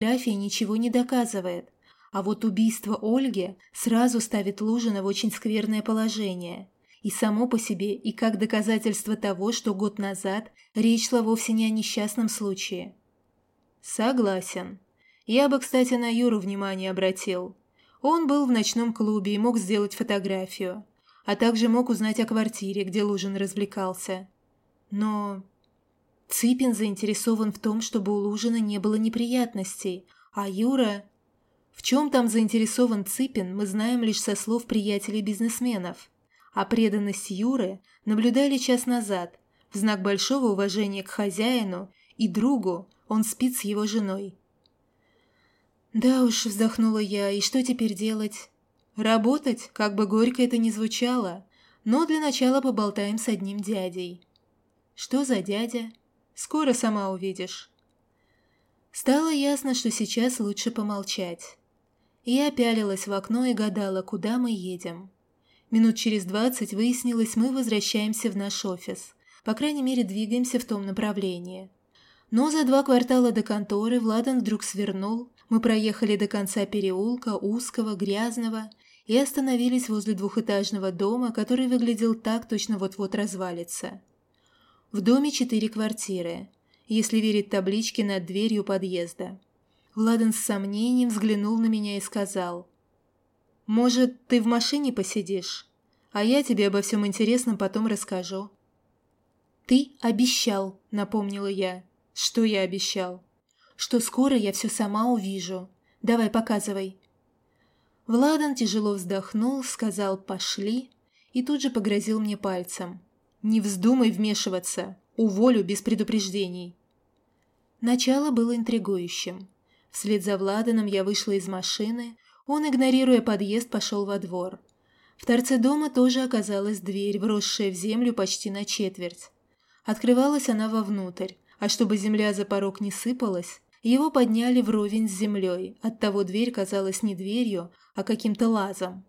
фотография ничего не доказывает. А вот убийство Ольги сразу ставит Лужина в очень скверное положение. И само по себе, и как доказательство того, что год назад речь шла вовсе не о несчастном случае. Согласен. Я бы, кстати, на Юру внимание обратил. Он был в ночном клубе и мог сделать фотографию, а также мог узнать о квартире, где Лужин развлекался. Но Ципин заинтересован в том, чтобы у Лужина не было неприятностей, а Юра... В чем там заинтересован Ципин, мы знаем лишь со слов приятелей-бизнесменов. А преданность Юры наблюдали час назад. В знак большого уважения к хозяину и другу он спит с его женой. «Да уж», — вздохнула я, — «и что теперь делать?» «Работать, как бы горько это ни звучало, но для начала поболтаем с одним дядей». «Что за дядя?» «Скоро сама увидишь». Стало ясно, что сейчас лучше помолчать. Я пялилась в окно и гадала, куда мы едем. Минут через двадцать выяснилось, мы возвращаемся в наш офис. По крайней мере, двигаемся в том направлении. Но за два квартала до конторы Владан вдруг свернул, мы проехали до конца переулка, узкого, грязного, и остановились возле двухэтажного дома, который выглядел так, точно вот-вот развалится. В доме четыре квартиры, если верить табличке над дверью подъезда. Владан с сомнением взглянул на меня и сказал, «Может, ты в машине посидишь, а я тебе обо всем интересном потом расскажу». «Ты обещал», — напомнила я. «Что я обещал?» что скоро я все сама увижу. Давай, показывай». Владан тяжело вздохнул, сказал «пошли» и тут же погрозил мне пальцем. «Не вздумай вмешиваться, уволю без предупреждений». Начало было интригующим. Вслед за Владаном я вышла из машины, он, игнорируя подъезд, пошел во двор. В торце дома тоже оказалась дверь, вросшая в землю почти на четверть. Открывалась она вовнутрь, а чтобы земля за порог не сыпалась, его подняли вровень с землей, оттого дверь казалась не дверью, а каким-то лазом.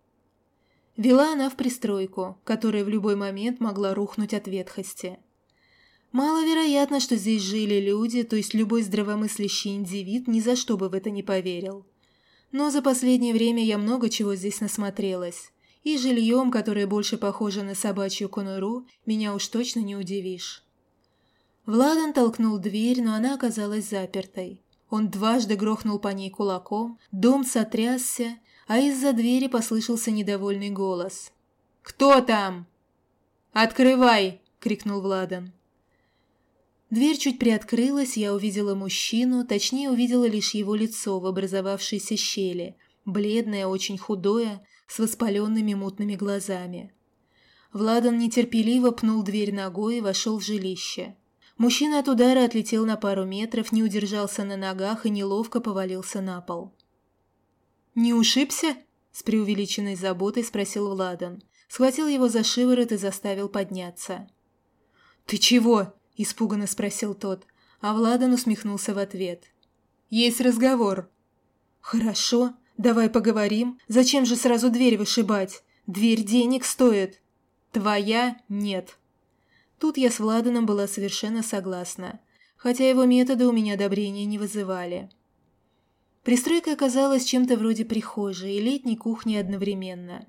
Вела она в пристройку, которая в любой момент могла рухнуть от ветхости. Маловероятно, что здесь жили люди, то есть любой здравомыслящий индивид ни за что бы в это не поверил. Но за последнее время я много чего здесь насмотрелась, и жильем, которое больше похоже на собачью конуру, меня уж точно не удивишь. Владан толкнул дверь, но она оказалась запертой. Он дважды грохнул по ней кулаком, дом сотрясся, а из-за двери послышался недовольный голос. «Кто там?» «Открывай!» — крикнул Владан. Дверь чуть приоткрылась, я увидела мужчину, точнее увидела лишь его лицо в образовавшейся щели, бледное, очень худое, с воспаленными мутными глазами. Владан нетерпеливо пнул дверь ногой и вошел в жилище. Мужчина от удара отлетел на пару метров, не удержался на ногах и неловко повалился на пол. «Не ушибся?» – с преувеличенной заботой спросил Владан. Схватил его за шиворот и заставил подняться. «Ты чего?» – испуганно спросил тот, а Владан усмехнулся в ответ. «Есть разговор». «Хорошо, давай поговорим. Зачем же сразу дверь вышибать? Дверь денег стоит». «Твоя – нет». Тут я с Владаном была совершенно согласна, хотя его методы у меня одобрения не вызывали. Пристройка оказалась чем-то вроде прихожей и летней кухни одновременно.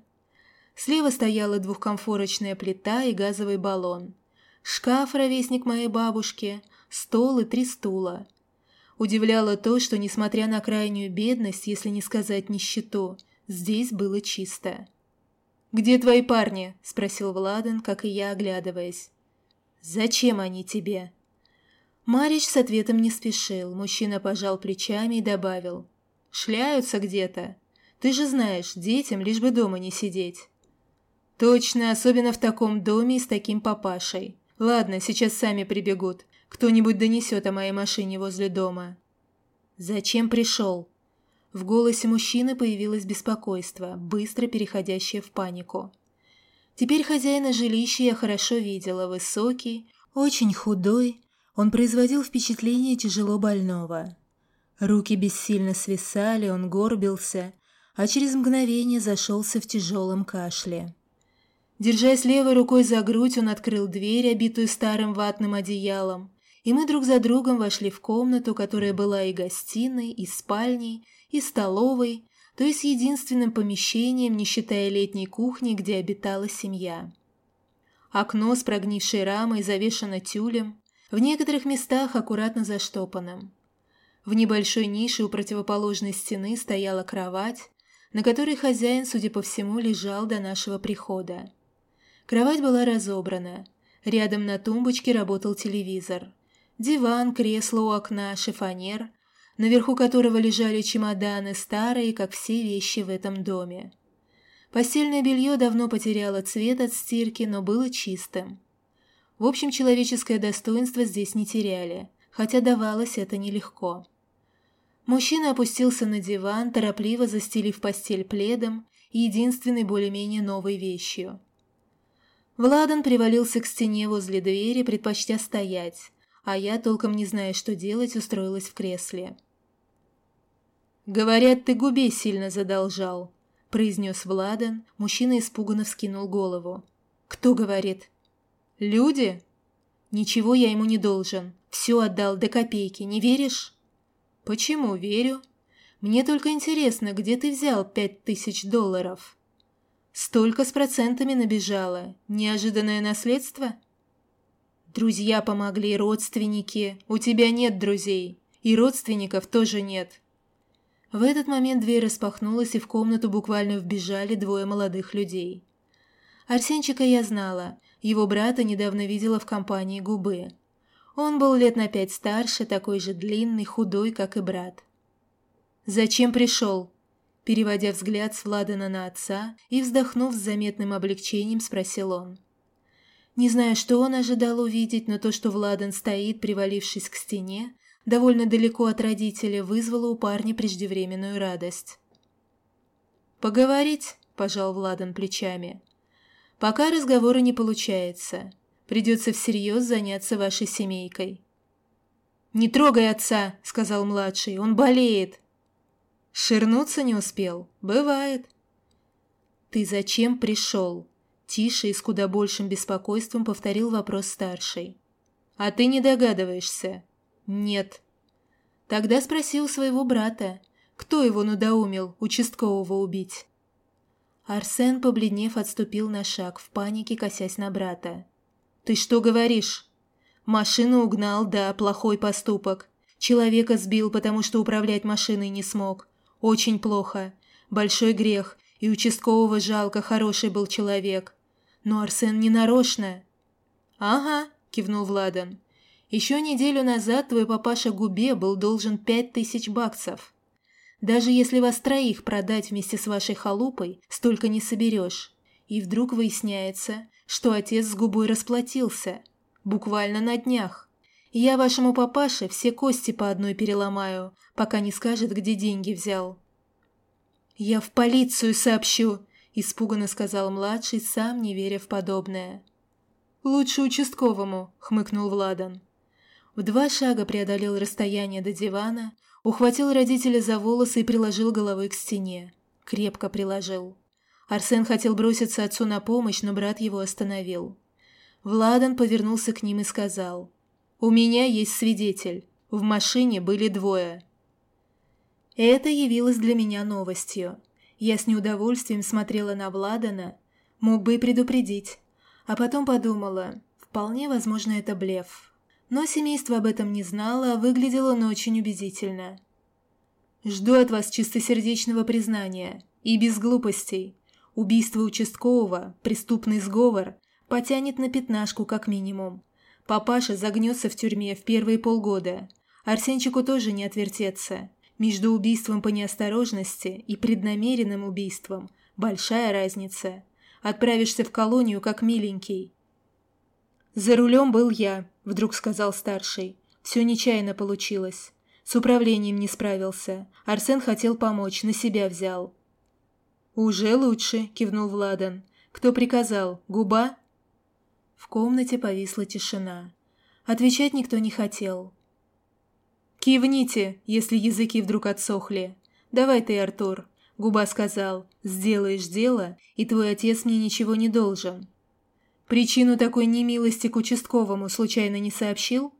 Слева стояла двухкомфорочная плита и газовый баллон. Шкаф, ровесник моей бабушки, стол и три стула. Удивляло то, что, несмотря на крайнюю бедность, если не сказать нищету, здесь было чисто. «Где твои парни?» – спросил Владан, как и я, оглядываясь. «Зачем они тебе?» Марич с ответом не спешил, мужчина пожал плечами и добавил. «Шляются где-то. Ты же знаешь, детям лишь бы дома не сидеть». «Точно, особенно в таком доме и с таким папашей. Ладно, сейчас сами прибегут. Кто-нибудь донесет о моей машине возле дома». «Зачем пришел?» В голосе мужчины появилось беспокойство, быстро переходящее в панику. Теперь хозяина жилища я хорошо видела, высокий, очень худой, он производил впечатление тяжело больного. Руки бессильно свисали, он горбился, а через мгновение зашелся в тяжелом кашле. Держась левой рукой за грудь, он открыл дверь, обитую старым ватным одеялом, И мы друг за другом вошли в комнату, которая была и гостиной, и спальней, и столовой, то есть единственным помещением, не считая летней кухни, где обитала семья. Окно с прогнившей рамой завешено тюлем, в некоторых местах аккуратно заштопанным. В небольшой нише у противоположной стены стояла кровать, на которой хозяин, судя по всему, лежал до нашего прихода. Кровать была разобрана. Рядом на тумбочке работал телевизор. Диван, кресло у окна, шифонер, наверху которого лежали чемоданы, старые, как все вещи в этом доме. Постельное белье давно потеряло цвет от стирки, но было чистым. В общем, человеческое достоинство здесь не теряли, хотя давалось это нелегко. Мужчина опустился на диван, торопливо застелив постель пледом и единственной более-менее новой вещью. Владан привалился к стене возле двери, предпочтя стоять, а я, толком не зная, что делать, устроилась в кресле. «Говорят, ты губе сильно задолжал», — произнес Владан. Мужчина испуганно вскинул голову. «Кто говорит?» «Люди?» «Ничего я ему не должен. Все отдал до копейки, не веришь?» «Почему верю? Мне только интересно, где ты взял пять тысяч долларов?» «Столько с процентами набежало. Неожиданное наследство?» «Друзья помогли, родственники. У тебя нет друзей. И родственников тоже нет». В этот момент дверь распахнулась, и в комнату буквально вбежали двое молодых людей. Арсенчика я знала. Его брата недавно видела в компании губы. Он был лет на пять старше, такой же длинный, худой, как и брат. «Зачем пришел?» Переводя взгляд с Владана на отца и вздохнув с заметным облегчением, спросил он. Не знаю, что он ожидал увидеть, но то, что Владан стоит, привалившись к стене, довольно далеко от родителя, вызвало у парня преждевременную радость. «Поговорить?» – пожал Владан плечами. «Пока разговора не получается. Придется всерьез заняться вашей семейкой». «Не трогай отца», — сказал младший, — «он болеет». «Ширнуться не успел. Бывает». «Ты зачем пришел?» Тише и с куда большим беспокойством повторил вопрос старший. «А ты не догадываешься?» «Нет». Тогда спросил своего брата, кто его надоумил участкового убить. Арсен, побледнев, отступил на шаг, в панике косясь на брата. «Ты что говоришь?» «Машину угнал, да, плохой поступок. Человека сбил, потому что управлять машиной не смог. Очень плохо. Большой грех, и участкового жалко, хороший был человек. Но Арсен не нарочно». «Ага», — кивнул Владан. «Еще неделю назад твой папаша Губе был должен пять тысяч баксов. Даже если вас троих продать вместе с вашей халупой, столько не соберешь. И вдруг выясняется, что отец с губой расплатился. Буквально на днях. Я вашему папаше все кости по одной переломаю, пока не скажет, где деньги взял. «Я в полицию сообщу», – испуганно сказал младший, сам не веря в подобное. «Лучше участковому», – хмыкнул Владан. В два шага преодолел расстояние до дивана, ухватил родителя за волосы и приложил головой к стене. Крепко приложил. Арсен хотел броситься отцу на помощь, но брат его остановил. Владан повернулся к ним и сказал, «У меня есть свидетель. В машине были двое». Это явилось для меня новостью. Я с неудовольствием смотрела на Владана, мог бы и предупредить. А потом подумала, вполне возможно, это блеф. Но семейство об этом не знало, а выглядело оно очень убедительно. «Жду от вас чистосердечного признания. И без глупостей. Убийство участкового, преступный сговор, потянет на пятнашку как минимум. Папаша загнется в тюрьме в первые полгода. Арсенчику тоже не отвертеться. Между убийством по неосторожности и преднамеренным убийством большая разница. Отправишься в колонию как миленький. «За рулем был я», — вдруг сказал старший. «Все нечаянно получилось. С управлением не справился. Арсен хотел помочь, на себя взял. «Уже лучше», – кивнул Владан. «Кто приказал? Губа?» В комнате повисла тишина. Отвечать никто не хотел. «Кивните, если языки вдруг отсохли. Давай ты, Артур», – Губа сказал. «Сделаешь дело, и твой отец мне ничего не должен». «Причину такой немилости к участковому случайно не сообщил?»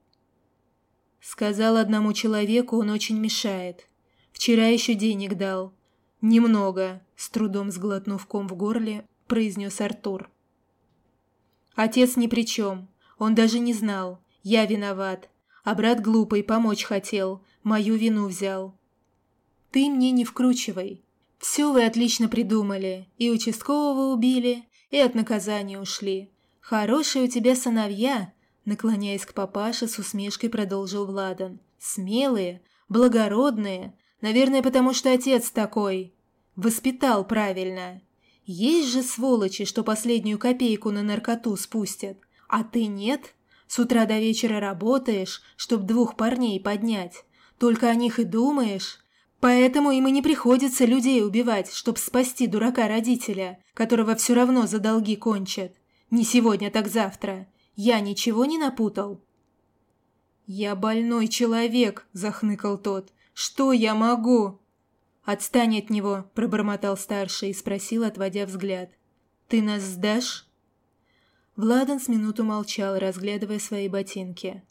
Сказал одному человеку, он очень мешает. Вчера еще денег дал. Немного, с трудом сглотнув ком в горле, произнес Артур. Отец ни при чем. Он даже не знал. Я виноват. А брат глупый, помочь хотел. Мою вину взял. Ты мне не вкручивай. Все вы отлично придумали. И участкового убили, и от наказания ушли. Хорошие у тебя сыновья, наклоняясь к папаше, с усмешкой продолжил Владан. Смелые, благородные. Наверное, потому что отец такой. Воспитал правильно. Есть же сволочи, что последнюю копейку на наркоту спустят. А ты нет? С утра до вечера работаешь, чтоб двух парней поднять. Только о них и думаешь. Поэтому им и не приходится людей убивать, чтоб спасти дурака-родителя, которого все равно за долги кончат. Не сегодня, так завтра. Я ничего не напутал?» «Я больной человек», — захныкал тот. «Что я могу?» «Отстань от него», — пробормотал старший и спросил, отводя взгляд. «Ты нас сдашь?» Владан с минуту молчал, разглядывая свои ботинки.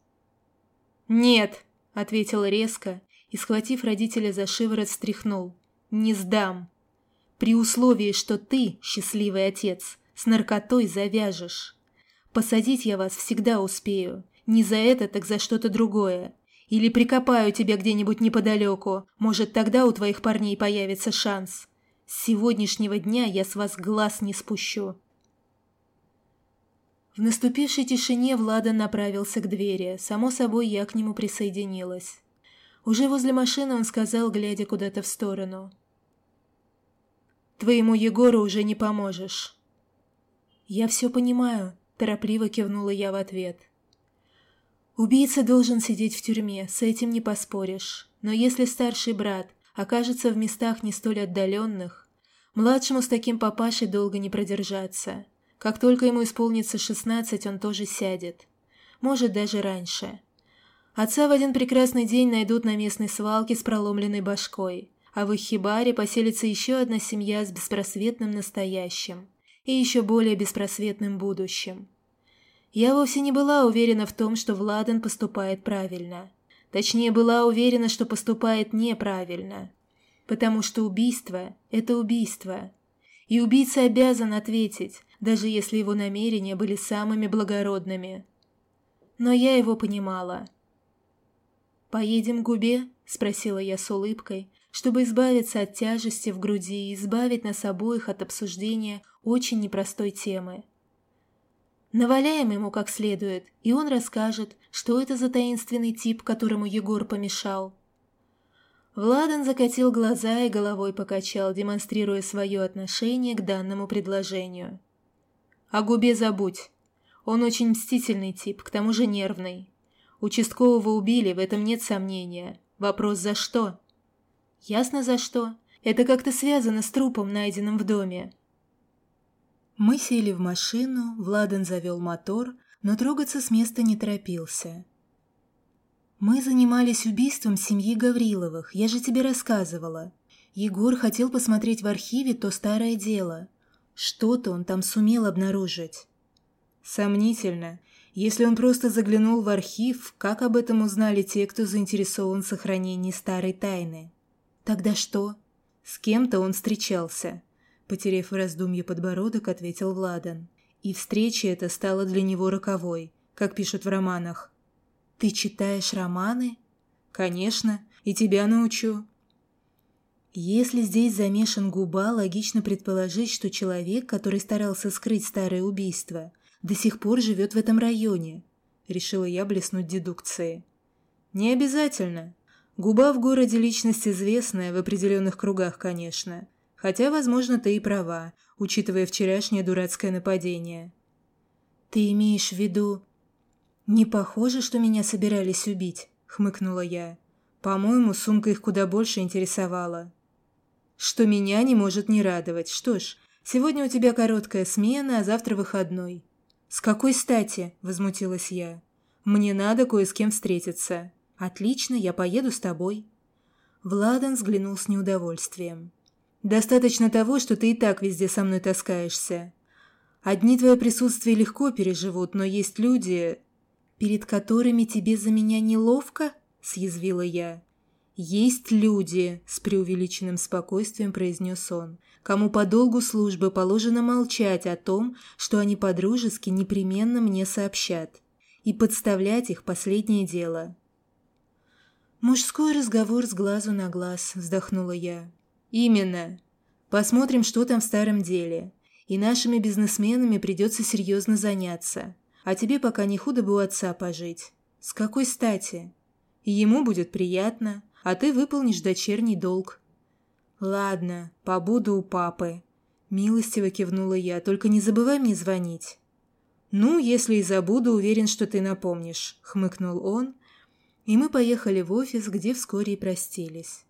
«Нет», — ответил резко и, схватив родителя за шиворот, встряхнул. «Не сдам. При условии, что ты, счастливый отец, с наркотой завяжешь. Посадить я вас всегда успею. Не за это, так за что-то другое. Или прикопаю тебя где-нибудь неподалеку. Может, тогда у твоих парней появится шанс. С сегодняшнего дня я с вас глаз не спущу». В наступившей тишине Влада направился к двери. Само собой, я к нему присоединилась. Уже возле машины он сказал, глядя куда-то в сторону. «Твоему Егору уже не поможешь». «Я все понимаю», – торопливо кивнула я в ответ. «Убийца должен сидеть в тюрьме, с этим не поспоришь. Но если старший брат окажется в местах не столь отдаленных, младшему с таким папашей долго не продержаться. Как только ему исполнится шестнадцать, он тоже сядет. Может, даже раньше. Отца в один прекрасный день найдут на местной свалке с проломленной башкой, а в их хибаре поселится еще одна семья с беспросветным настоящим и еще более беспросветным будущим. Я вовсе не была уверена в том, что Владан поступает правильно. Точнее, была уверена, что поступает неправильно. Потому что убийство – это убийство. И убийца обязан ответить, даже если его намерения были самыми благородными. Но я его понимала. «Поедем к губе?» – спросила я с улыбкой, чтобы избавиться от тяжести в груди и избавить нас обоих от обсуждения очень непростой темы. Наваляем ему как следует, и он расскажет, что это за таинственный тип, которому Егор помешал. Владан закатил глаза и головой покачал, демонстрируя свое отношение к данному предложению. О губе забудь. Он очень мстительный тип, к тому же нервный. Участкового убили, в этом нет сомнения. Вопрос за что? Ясно за что. Это как-то связано с трупом, найденным в доме. Мы сели в машину, Владан завел мотор, но трогаться с места не торопился. Мы занимались убийством семьи Гавриловых, я же тебе рассказывала. Егор хотел посмотреть в архиве то старое дело. Что-то он там сумел обнаружить. Сомнительно. Если он просто заглянул в архив, как об этом узнали те, кто заинтересован в сохранении старой тайны? Тогда что? С кем-то он встречался. Потерев в раздумье подбородок, ответил Владан. И встреча эта стала для него роковой, как пишут в романах. «Ты читаешь романы?» «Конечно, и тебя научу. Если здесь замешан губа, логично предположить, что человек, который старался скрыть старое убийство, до сих пор живет в этом районе. Решила я блеснуть дедукцией. Не обязательно. Губа в городе личность известная, в определенных кругах, конечно. Хотя, возможно, ты и права, учитывая вчерашнее дурацкое нападение. Ты имеешь в виду... Не похоже, что меня собирались убить, хмыкнула я. По-моему, сумка их куда больше интересовала что меня не может не радовать. Что ж, сегодня у тебя короткая смена, а завтра выходной. С какой стати? возмутилась я. Мне надо кое с кем встретиться. Отлично, я поеду с тобой. Владан взглянул с неудовольствием. Достаточно того, что ты и так везде со мной таскаешься. Одни твое присутствие легко переживут, но есть люди, перед которыми тебе за меня неловко, съязвила я. «Есть люди», – с преувеличенным спокойствием произнес он, «кому по долгу службы положено молчать о том, что они подружески непременно мне сообщат, и подставлять их – последнее дело». «Мужской разговор с глазу на глаз», – вздохнула я. «Именно. Посмотрим, что там в старом деле. И нашими бизнесменами придется серьезно заняться. А тебе пока не худо бы у отца пожить. С какой стати? Ему будет приятно, а ты выполнишь дочерний долг». «Ладно, побуду у папы», – милостиво кивнула я, – «только не забывай мне звонить». «Ну, если и забуду, уверен, что ты напомнишь», – хмыкнул он, и мы поехали в офис, где вскоре и простились.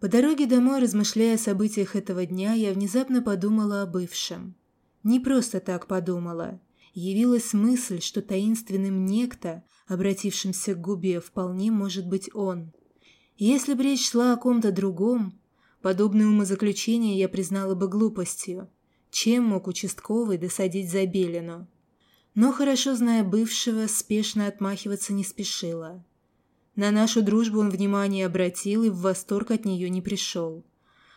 По дороге домой, размышляя о событиях этого дня, я внезапно подумала о бывшем. Не просто так подумала. Явилась мысль, что таинственным некто, обратившимся к губе, вполне может быть он. Если бы речь шла о ком-то другом, подобное умозаключение я признала бы глупостью. Чем мог участковый досадить Забелину? Но, хорошо зная бывшего, спешно отмахиваться не спешила. На нашу дружбу он внимание обратил и в восторг от нее не пришел.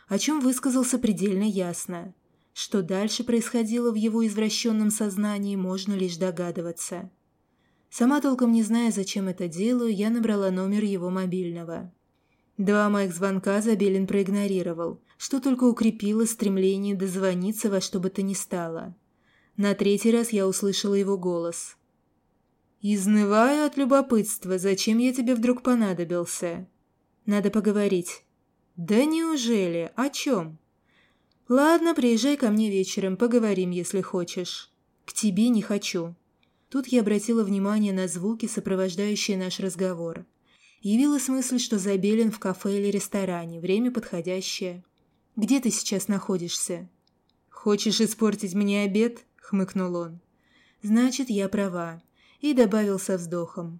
О чем высказался предельно ясно. Что дальше происходило в его извращенном сознании, можно лишь догадываться. Сама толком не зная, зачем это делаю, я набрала номер его мобильного. Два моих звонка Забелин проигнорировал, что только укрепило стремление дозвониться во что бы то ни стало. На третий раз я услышала его голос. «Изнываю от любопытства, зачем я тебе вдруг понадобился?» «Надо поговорить». «Да неужели? О чем?» «Ладно, приезжай ко мне вечером, поговорим, если хочешь». «К тебе не хочу». Тут я обратила внимание на звуки, сопровождающие наш разговор. Явилась мысль, что Забелин в кафе или ресторане, время подходящее. «Где ты сейчас находишься?» «Хочешь испортить мне обед?» — хмыкнул он. «Значит, я права». И добавил со вздохом.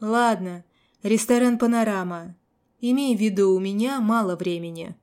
«Ладно, ресторан «Панорама». Имей в виду, у меня мало времени».